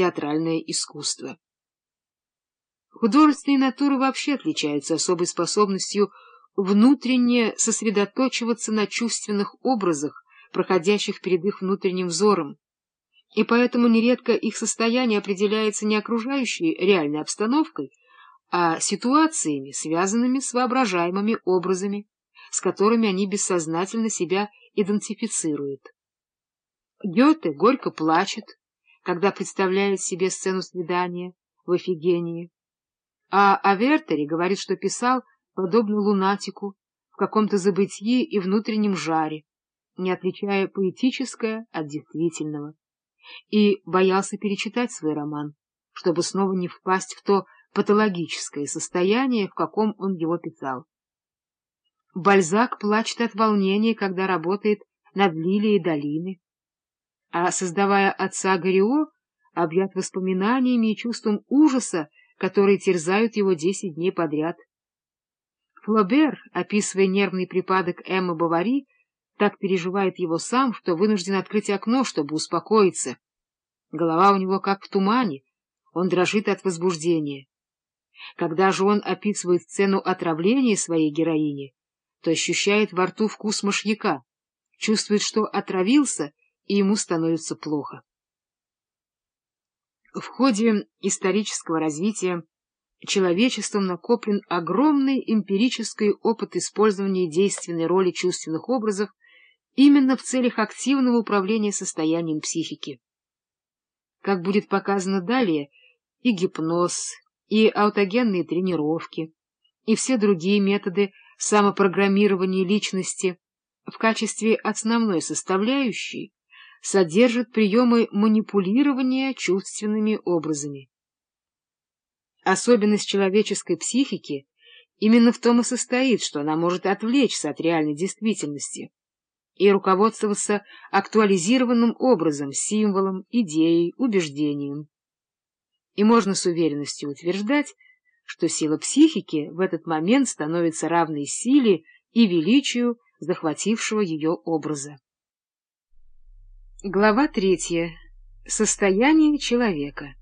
театральное искусство. Художественные натуры вообще отличаются особой способностью внутренне сосредоточиваться на чувственных образах, проходящих перед их внутренним взором, и поэтому нередко их состояние определяется не окружающей реальной обстановкой, а ситуациями, связанными с воображаемыми образами, с которыми они бессознательно себя идентифицируют. Гёте горько плачет, когда представляет себе сцену свидания в Эфигении, а о Вертере говорит, что писал, подобно лунатику, в каком-то забытии и внутреннем жаре, не отличая поэтическое от действительного, и боялся перечитать свой роман, чтобы снова не впасть в то патологическое состояние, в каком он его писал. Бальзак плачет от волнения, когда работает над лилией долины, а, создавая отца Горио, объят воспоминаниями и чувством ужаса, которые терзают его десять дней подряд. Флобер, описывая нервный припадок Эммы Бавари, так переживает его сам, что вынужден открыть окно, чтобы успокоиться. Голова у него как в тумане, он дрожит от возбуждения. Когда же он описывает сцену отравления своей героини, то ощущает во рту вкус мышьяка, чувствует, что отравился, и ему становится плохо. В ходе исторического развития человечеством накоплен огромный эмпирический опыт использования действенной роли чувственных образов именно в целях активного управления состоянием психики. Как будет показано далее, и гипноз, и аутогенные тренировки, и все другие методы самопрограммирования личности в качестве основной составляющей содержат приемы манипулирования чувственными образами. Особенность человеческой психики именно в том и состоит, что она может отвлечься от реальной действительности и руководствоваться актуализированным образом, символом, идеей, убеждением. И можно с уверенностью утверждать, что сила психики в этот момент становится равной силе и величию захватившего ее образа. Глава третья. Состояние человека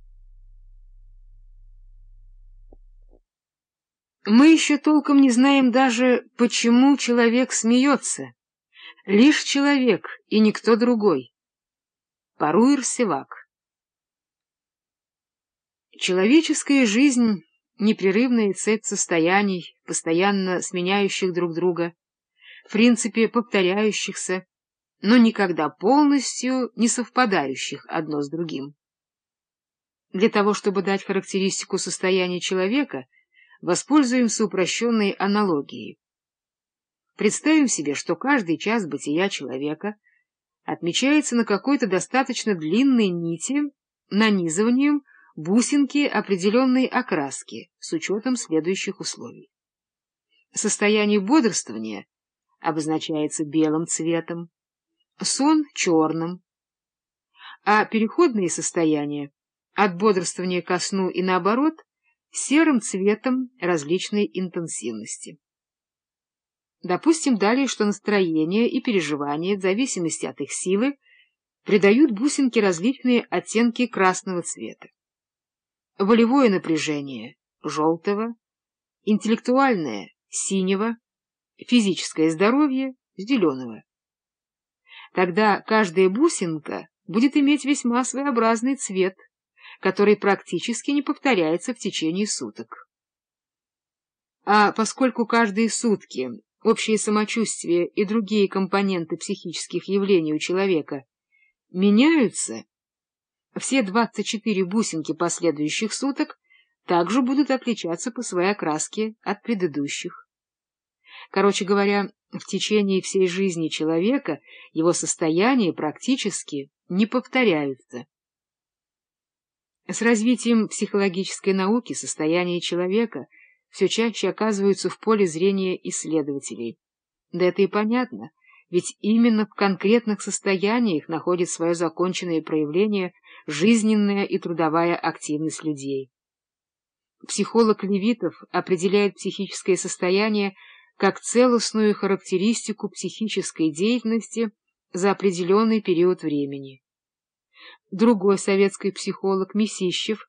Мы еще толком не знаем даже, почему человек смеется. Лишь человек и никто другой. Паруир Севак Человеческая жизнь — непрерывная цепь состояний, постоянно сменяющих друг друга, в принципе повторяющихся, но никогда полностью не совпадающих одно с другим. Для того, чтобы дать характеристику состояния человека, воспользуемся упрощенной аналогией. Представим себе, что каждый час бытия человека отмечается на какой-то достаточно длинной нити нанизыванием бусинки определенной окраски с учетом следующих условий. Состояние бодрствования обозначается белым цветом, сон — черным, а переходные состояния от бодрствования ко сну и наоборот — серым цветом различной интенсивности. Допустим далее, что настроение и переживания, в зависимости от их силы, придают бусинке различные оттенки красного цвета. Волевое напряжение — желтого, интеллектуальное — синего, физическое здоровье — зеленого. Тогда каждая бусинка будет иметь весьма своеобразный цвет, который практически не повторяется в течение суток. А поскольку каждые сутки общее самочувствие и другие компоненты психических явлений у человека меняются, все 24 бусинки последующих суток также будут отличаться по своей окраске от предыдущих. Короче говоря, в течение всей жизни человека его состояния практически не повторяются. С развитием психологической науки состояние человека — все чаще оказываются в поле зрения исследователей. Да это и понятно, ведь именно в конкретных состояниях находит свое законченное проявление жизненная и трудовая активность людей. Психолог Левитов определяет психическое состояние как целостную характеристику психической деятельности за определенный период времени. Другой советский психолог Месищев